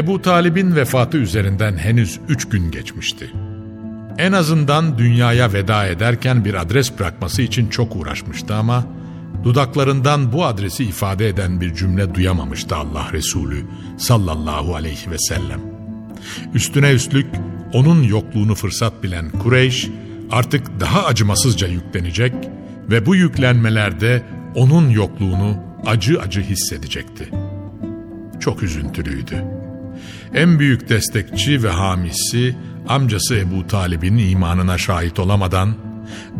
Ebu Talib'in vefatı üzerinden henüz üç gün geçmişti. En azından dünyaya veda ederken bir adres bırakması için çok uğraşmıştı ama dudaklarından bu adresi ifade eden bir cümle duyamamıştı Allah Resulü sallallahu aleyhi ve sellem. Üstüne üstlük onun yokluğunu fırsat bilen Kureyş artık daha acımasızca yüklenecek ve bu yüklenmelerde onun yokluğunu acı acı hissedecekti. Çok üzüntülüydü. En büyük destekçi ve hamisi amcası Ebu Talib'in imanına şahit olamadan,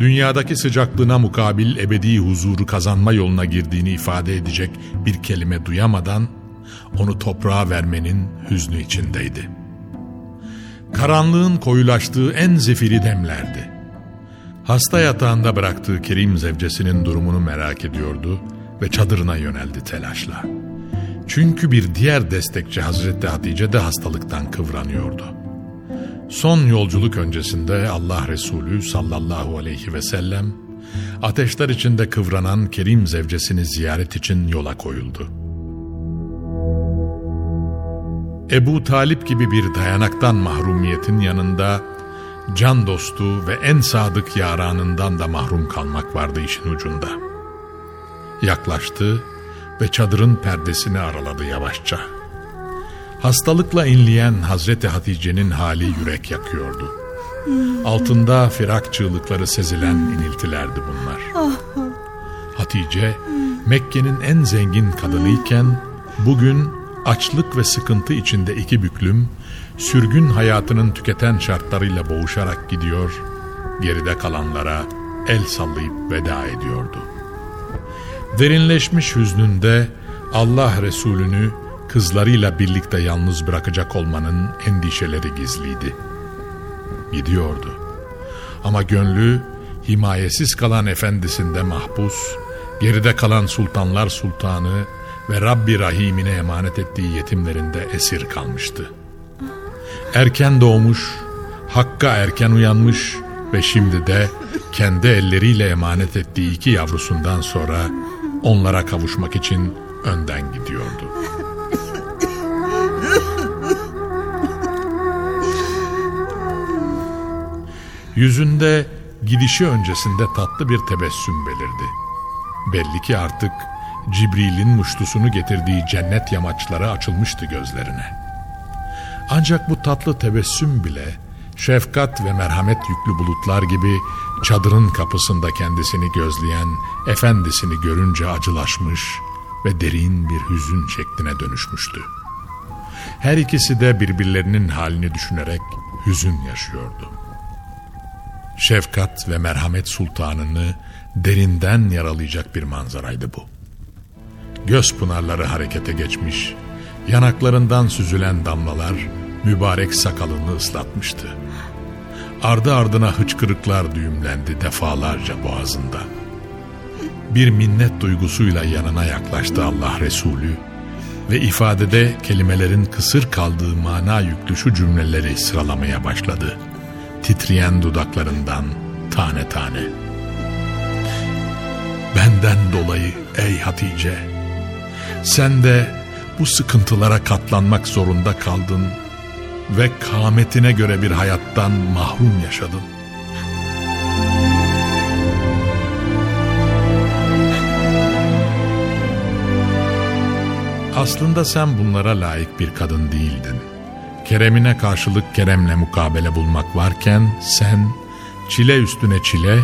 dünyadaki sıcaklığına mukabil ebedi huzuru kazanma yoluna girdiğini ifade edecek bir kelime duyamadan, onu toprağa vermenin hüznü içindeydi. Karanlığın koyulaştığı en zifiri demlerdi. Hasta yatağında bıraktığı Kerim zevcesinin durumunu merak ediyordu ve çadırına yöneldi telaşla. Çünkü bir diğer destekçi Hazreti Hatice de hastalıktan kıvranıyordu. Son yolculuk öncesinde Allah Resulü sallallahu aleyhi ve sellem ateşler içinde kıvranan Kerim zevcesini ziyaret için yola koyuldu. Ebu Talip gibi bir dayanaktan mahrumiyetin yanında can dostu ve en sadık yaranından da mahrum kalmak vardı işin ucunda. Yaklaştı ve çadırın perdesini araladı yavaşça. Hastalıkla inleyen Hazreti Hatice'nin hali yürek yakıyordu. Altında firak çığlıkları sezilen iniltilerdi bunlar. Hatice, Mekke'nin en zengin kadınıyken bugün açlık ve sıkıntı içinde iki büklüm, sürgün hayatının tüketen şartlarıyla boğuşarak gidiyor, geride kalanlara el sallayıp veda ediyordu. Derinleşmiş hüznünde Allah Resulü'nü kızlarıyla birlikte yalnız bırakacak olmanın endişeleri gizliydi. Gidiyordu. Ama gönlü himayesiz kalan efendisinde mahpus, geride kalan sultanlar sultanı ve Rabbi Rahim'ine emanet ettiği yetimlerinde esir kalmıştı. Erken doğmuş, Hakk'a erken uyanmış ve şimdi de kendi elleriyle emanet ettiği iki yavrusundan sonra onlara kavuşmak için önden gidiyordu. Yüzünde gidişi öncesinde tatlı bir tebessüm belirdi. Belli ki artık Cibril'in muştusunu getirdiği cennet yamaçları açılmıştı gözlerine. Ancak bu tatlı tebessüm bile şefkat ve merhamet yüklü bulutlar gibi çadırın kapısında kendisini gözleyen efendisini görünce acılaşmış ve derin bir hüzün şekline dönüşmüştü. Her ikisi de birbirlerinin halini düşünerek hüzün yaşıyordu. Şefkat ve merhamet sultanını derinden yaralayacak bir manzaraydı bu. Göz pınarları harekete geçmiş, yanaklarından süzülen damlalar mübarek sakalını ıslatmıştı. Ardı ardına hıçkırıklar düğümlendi defalarca boğazında. bir minnet duygusuyla yanına yaklaştı Allah Resulü ve ifadede kelimelerin kısır kaldığı mana yüklü şu cümleleri sıralamaya başladı. Titreyen dudaklarından tane tane. Benden dolayı ey Hatice, sen de bu sıkıntılara katlanmak zorunda kaldın ve kâmetine göre bir hayattan mahrum yaşadın. Aslında sen bunlara layık bir kadın değildin. Keremine karşılık keremle mukabele bulmak varken sen çile üstüne çile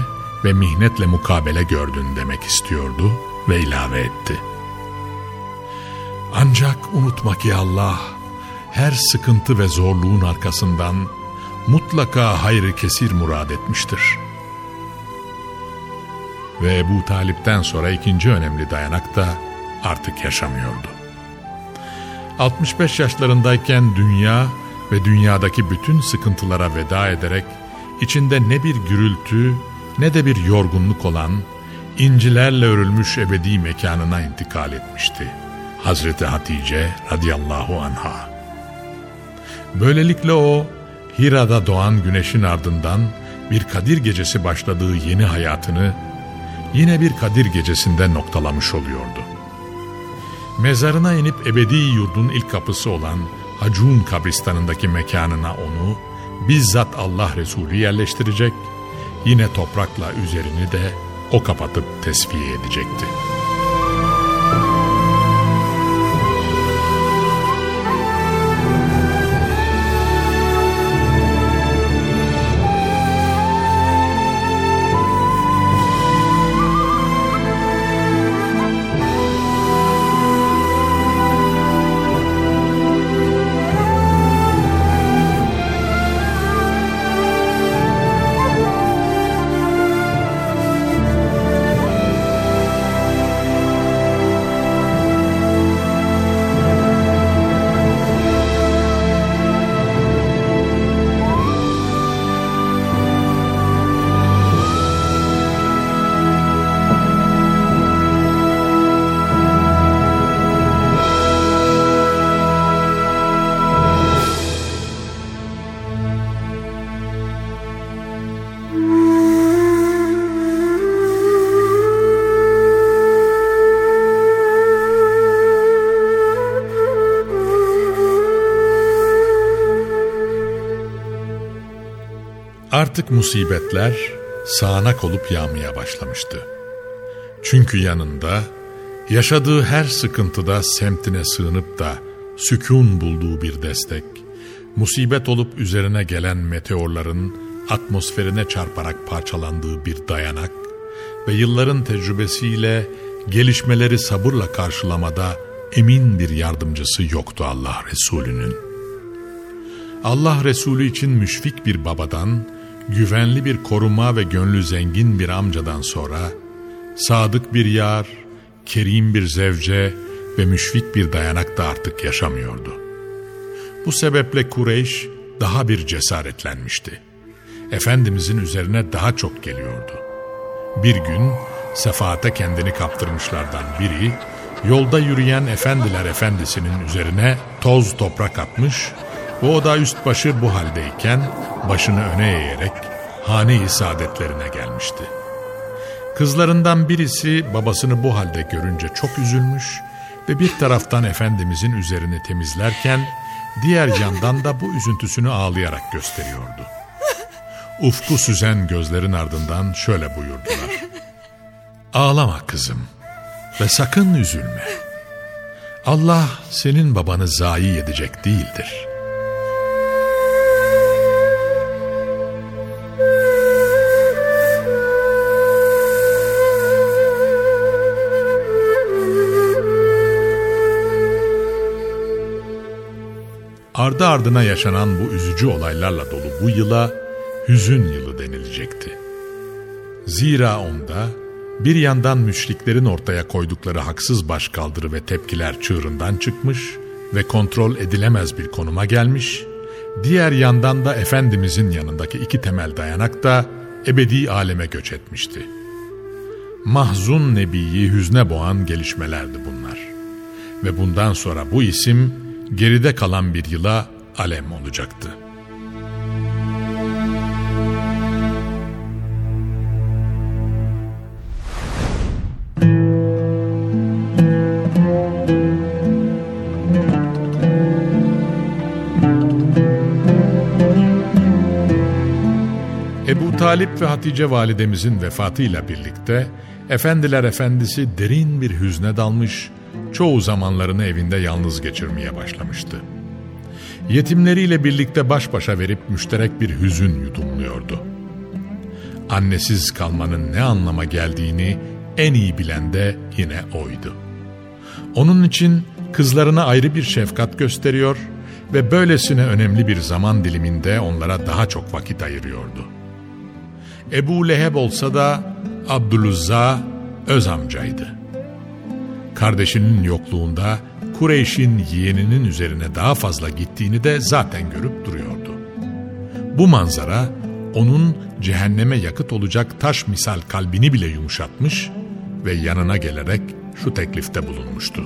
ve mihnetle mukabele gördün demek istiyordu ve ilave etti. Ancak unutma ki Allah her sıkıntı ve zorluğun arkasından mutlaka hayrı kesir murad etmiştir. Ve Ebu Talip'ten sonra ikinci önemli dayanak da artık yaşamıyordu. 65 yaşlarındayken dünya ve dünyadaki bütün sıkıntılara veda ederek içinde ne bir gürültü ne de bir yorgunluk olan incilerle örülmüş ebedi mekanına intikal etmişti. Hazreti Hatice radıyallahu anha. Böylelikle o Hira'da doğan güneşin ardından bir Kadir gecesi başladığı yeni hayatını yine bir Kadir gecesinde noktalamış oluyordu. Mezarına inip ebedi yurdun ilk kapısı olan Hacun kabristanındaki mekanına onu bizzat Allah Resulü yerleştirecek, yine toprakla üzerini de o kapatıp tesviye edecekti.'' Artık musibetler sağanak olup yağmaya başlamıştı. Çünkü yanında yaşadığı her sıkıntıda semtine sığınıp da sükun bulduğu bir destek, musibet olup üzerine gelen meteorların atmosferine çarparak parçalandığı bir dayanak ve yılların tecrübesiyle gelişmeleri sabırla karşılamada emin bir yardımcısı yoktu Allah Resulü'nün. Allah Resulü için müşfik bir babadan, güvenli bir koruma ve gönlü zengin bir amcadan sonra, sadık bir yar, kerim bir zevce ve müşfik bir dayanak da artık yaşamıyordu. Bu sebeple Kureyş daha bir cesaretlenmişti. Efendimizin üzerine daha çok geliyordu. Bir gün sefaate kendini kaptırmışlardan biri, yolda yürüyen efendiler efendisinin üzerine toz toprak atmış ve o da üst başı bu haldeyken başını öne eğerek hane-i saadetlerine gelmişti. Kızlarından birisi babasını bu halde görünce çok üzülmüş ve bir taraftan Efendimizin üzerini temizlerken diğer yandan da bu üzüntüsünü ağlayarak gösteriyordu. Ufku süzen gözlerin ardından şöyle buyurdular. Ağlama kızım ve sakın üzülme. Allah senin babanı zayi edecek değildir.'' Ardı ardına yaşanan bu üzücü olaylarla dolu bu yıla hüzün yılı denilecekti. Zira onda bir yandan müşriklerin ortaya koydukları haksız başkaldırı ve tepkiler çığırından çıkmış ve kontrol edilemez bir konuma gelmiş, diğer yandan da Efendimizin yanındaki iki temel dayanak da ebedi aleme göç etmişti. Mahzun Nebi'yi hüzne boğan gelişmelerdi bunlar. Ve bundan sonra bu isim geride kalan bir yıla alem olacaktı. Ebu Talip ve Hatice validemizin vefatıyla birlikte Efendiler Efendisi derin bir hüzne dalmış, çoğu zamanlarını evinde yalnız geçirmeye başlamıştı. Yetimleriyle birlikte baş başa verip müşterek bir hüzün yudumluyordu. Annesiz kalmanın ne anlama geldiğini en iyi bilen de yine oydu. Onun için kızlarına ayrı bir şefkat gösteriyor ve böylesine önemli bir zaman diliminde onlara daha çok vakit ayırıyordu. Ebu Leheb olsa da Abdülüzza öz amcaydı. Kardeşinin yokluğunda Kureyş'in yeğeninin üzerine daha fazla gittiğini de zaten görüp duruyordu. Bu manzara onun cehenneme yakıt olacak taş misal kalbini bile yumuşatmış ve yanına gelerek şu teklifte bulunmuştu.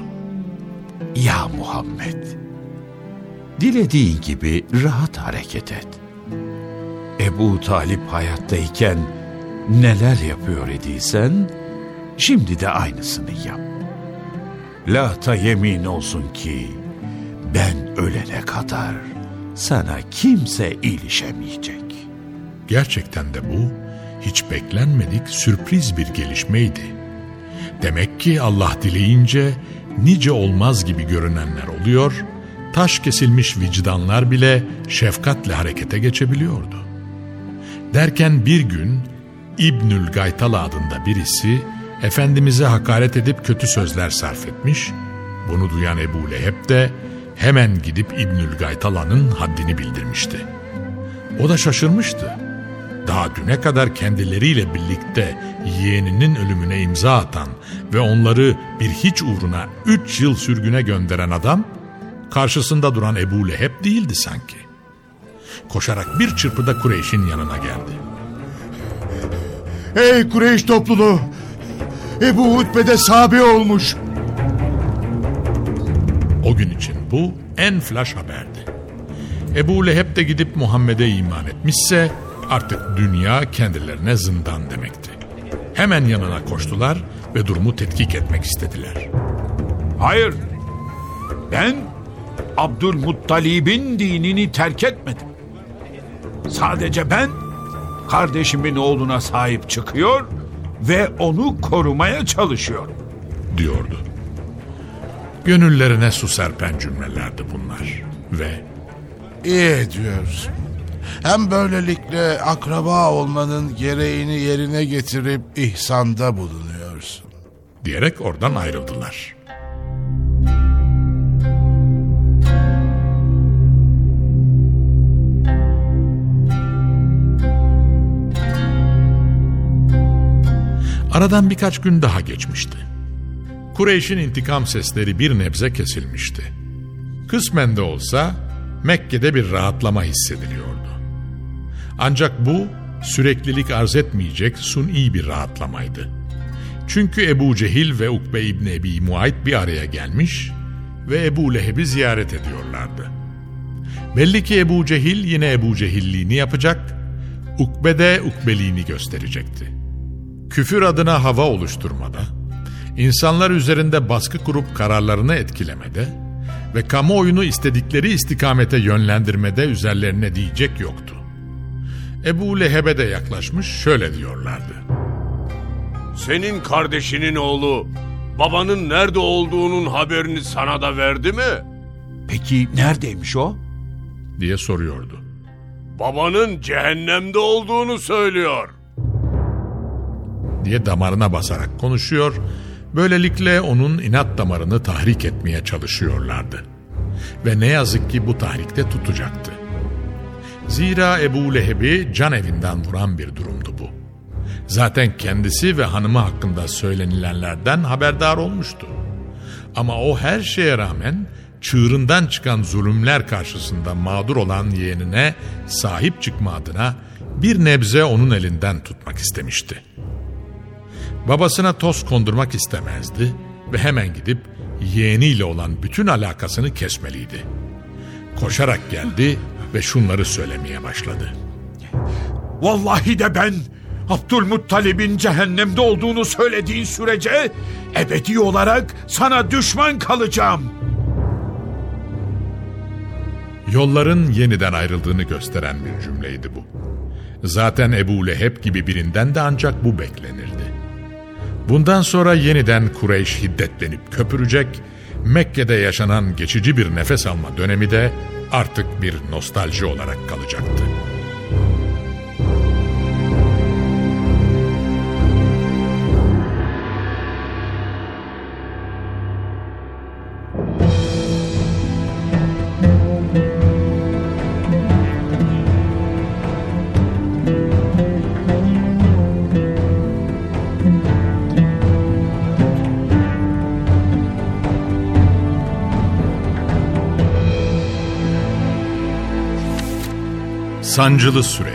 Ya Muhammed, dilediğin gibi rahat hareket et. Ebu Talip hayattayken neler yapıyor idiysen, şimdi de aynısını yap. Lahta yemin olsun ki, ben ölene kadar sana kimse ilişemeyecek. Gerçekten de bu hiç beklenmedik sürpriz bir gelişmeydi. Demek ki Allah dileyince nice olmaz gibi görünenler oluyor, taş kesilmiş vicdanlar bile şefkatle harekete geçebiliyordu. Derken bir gün İbnül Gaytal adında birisi Efendimiz'e hakaret edip kötü sözler sarf etmiş. Bunu duyan Ebu Leheb de hemen gidip İbnül Gaytala'nın haddini bildirmişti. O da şaşırmıştı. Daha düne kadar kendileriyle birlikte yeğeninin ölümüne imza atan ve onları bir hiç uğruna üç yıl sürgüne gönderen adam, karşısında duran Ebu Leheb değildi sanki. Koşarak bir çırpıda Kureyş'in yanına geldi. Ey Kureyş topluluğu! Ebu Hutbe'de sabi olmuş. O gün için bu en flash haberdi. Ebu Leheb de gidip Muhammed'e iman etmişse artık dünya kendilerine zindan demekti. Hemen yanına koştular ve durumu tetkik etmek istediler. Hayır, ben Abdülmuttalib'in dinini terk etmedim. Sadece ben kardeşimin oğluna sahip çıkıyor ve onu korumaya çalışıyorum. diyordu. Gönüllerine su serpen cümlelerdi bunlar ve İyi diyorsun. Hem böylelikle akraba olmanın gereğini yerine getirip ihsanda bulunuyorsun. diyerek oradan ayrıldılar. Aradan birkaç gün daha geçmişti. Kureyş'in intikam sesleri bir nebze kesilmişti. Kısmen de olsa Mekke'de bir rahatlama hissediliyordu. Ancak bu süreklilik arz etmeyecek suni bir rahatlamaydı. Çünkü Ebu Cehil ve Ukbe İbni Ebi Muayt bir araya gelmiş ve Ebu Leheb'i ziyaret ediyorlardı. Belli ki Ebu Cehil yine Ebu Cehilliğini yapacak, Ukbe de Ukbeliğini gösterecekti. Küfür adına hava oluşturmada, insanlar üzerinde baskı kurup kararlarını etkilemede ve kamuoyunu istedikleri istikamete yönlendirmede üzerlerine diyecek yoktu. Ebu Leheb'e de yaklaşmış şöyle diyorlardı. Senin kardeşinin oğlu babanın nerede olduğunun haberini sana da verdi mi? Peki neredeymiş o? diye soruyordu. Babanın cehennemde olduğunu söylüyor. Diye damarına basarak konuşuyor, böylelikle onun inat damarını tahrik etmeye çalışıyorlardı. Ve ne yazık ki bu tahrikte tutacaktı. Zira Ebu Leheb'i can evinden vuran bir durumdu bu. Zaten kendisi ve hanımı hakkında söylenilenlerden haberdar olmuştu. Ama o her şeye rağmen çığırından çıkan zulümler karşısında mağdur olan yeğenine sahip çıkma adına bir nebze onun elinden tutmak istemişti. Babasına toz kondurmak istemezdi ve hemen gidip yeğeniyle olan bütün alakasını kesmeliydi. Koşarak geldi ve şunları söylemeye başladı. Vallahi de ben Abdülmuttalib'in cehennemde olduğunu söylediğin sürece ebedi olarak sana düşman kalacağım. Yolların yeniden ayrıldığını gösteren bir cümleydi bu. Zaten Ebu Leheb gibi birinden de ancak bu beklenirdi. Bundan sonra yeniden Kureyş hiddetlenip köpürecek, Mekke'de yaşanan geçici bir nefes alma dönemi de artık bir nostalji olarak kalacaktı. Sancılı Süreç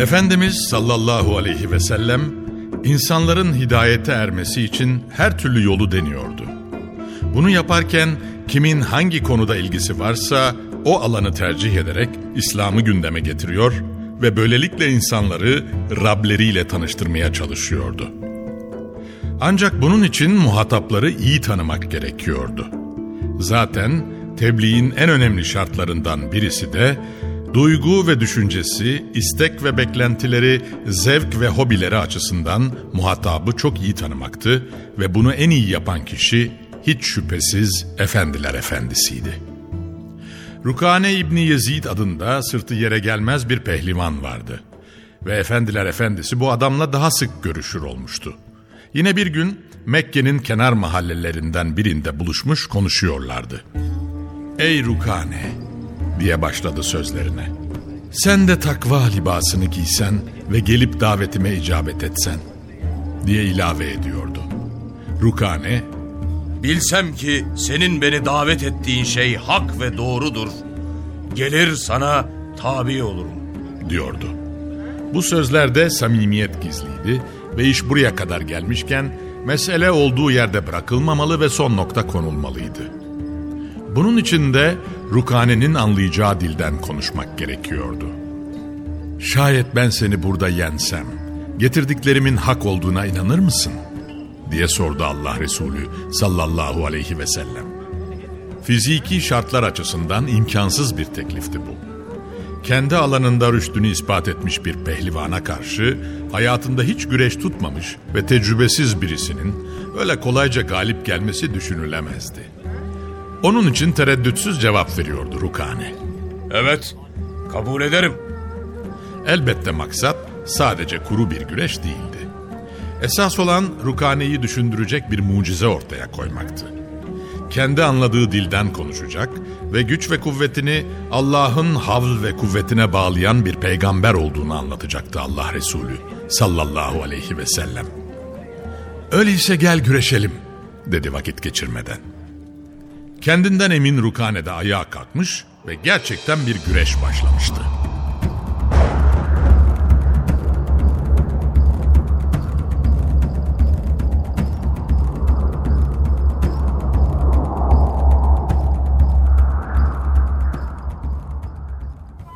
Efendimiz sallallahu aleyhi ve sellem insanların hidayete ermesi için her türlü yolu deniyordu. Bunu yaparken kimin hangi konuda ilgisi varsa o alanı tercih ederek İslam'ı gündeme getiriyor ve böylelikle insanları Rableriyle tanıştırmaya çalışıyordu. Ancak bunun için muhatapları iyi tanımak gerekiyordu. Zaten tebliğin en önemli şartlarından birisi de duygu ve düşüncesi, istek ve beklentileri, zevk ve hobileri açısından muhatabı çok iyi tanımaktı ve bunu en iyi yapan kişi hiç şüphesiz efendiler efendisiydi. Rukane İbni Yezid adında sırtı yere gelmez bir pehlivan vardı. Ve efendiler efendisi bu adamla daha sık görüşür olmuştu. Yine bir gün Mekke'nin kenar mahallelerinden birinde buluşmuş konuşuyorlardı. Ey Rukane diye başladı sözlerine. Sen de takva libasını giysen ve gelip davetime icabet etsen diye ilave ediyordu. Rukane Bilsem ki senin beni davet ettiğin şey hak ve doğrudur. Gelir sana tabi olurum. diyordu. Bu sözlerde samimiyet gizliydi ve iş buraya kadar gelmişken mesele olduğu yerde bırakılmamalı ve son nokta konulmalıydı. Bunun için de Rukane'nin anlayacağı dilden konuşmak gerekiyordu. Şayet ben seni burada yensem, getirdiklerimin hak olduğuna inanır mısın? Diye sordu Allah Resulü sallallahu aleyhi ve sellem. Fiziki şartlar açısından imkansız bir teklifti bu. Kendi alanında rüştünü ispat etmiş bir pehlivana karşı hayatında hiç güreş tutmamış ve tecrübesiz birisinin öyle kolayca galip gelmesi düşünülemezdi. Onun için tereddütsüz cevap veriyordu Rukane. Evet, kabul ederim. Elbette maksat sadece kuru bir güreş değildi. Esas olan Rukane'yi düşündürecek bir mucize ortaya koymaktı. Kendi anladığı dilden konuşacak ve güç ve kuvvetini Allah'ın havl ve kuvvetine bağlayan bir peygamber olduğunu anlatacaktı Allah Resulü sallallahu aleyhi ve sellem. Öyleyse gel güreşelim dedi vakit geçirmeden. Kendinden emin Rukane de ayağa kalkmış ve gerçekten bir güreş başlamıştı.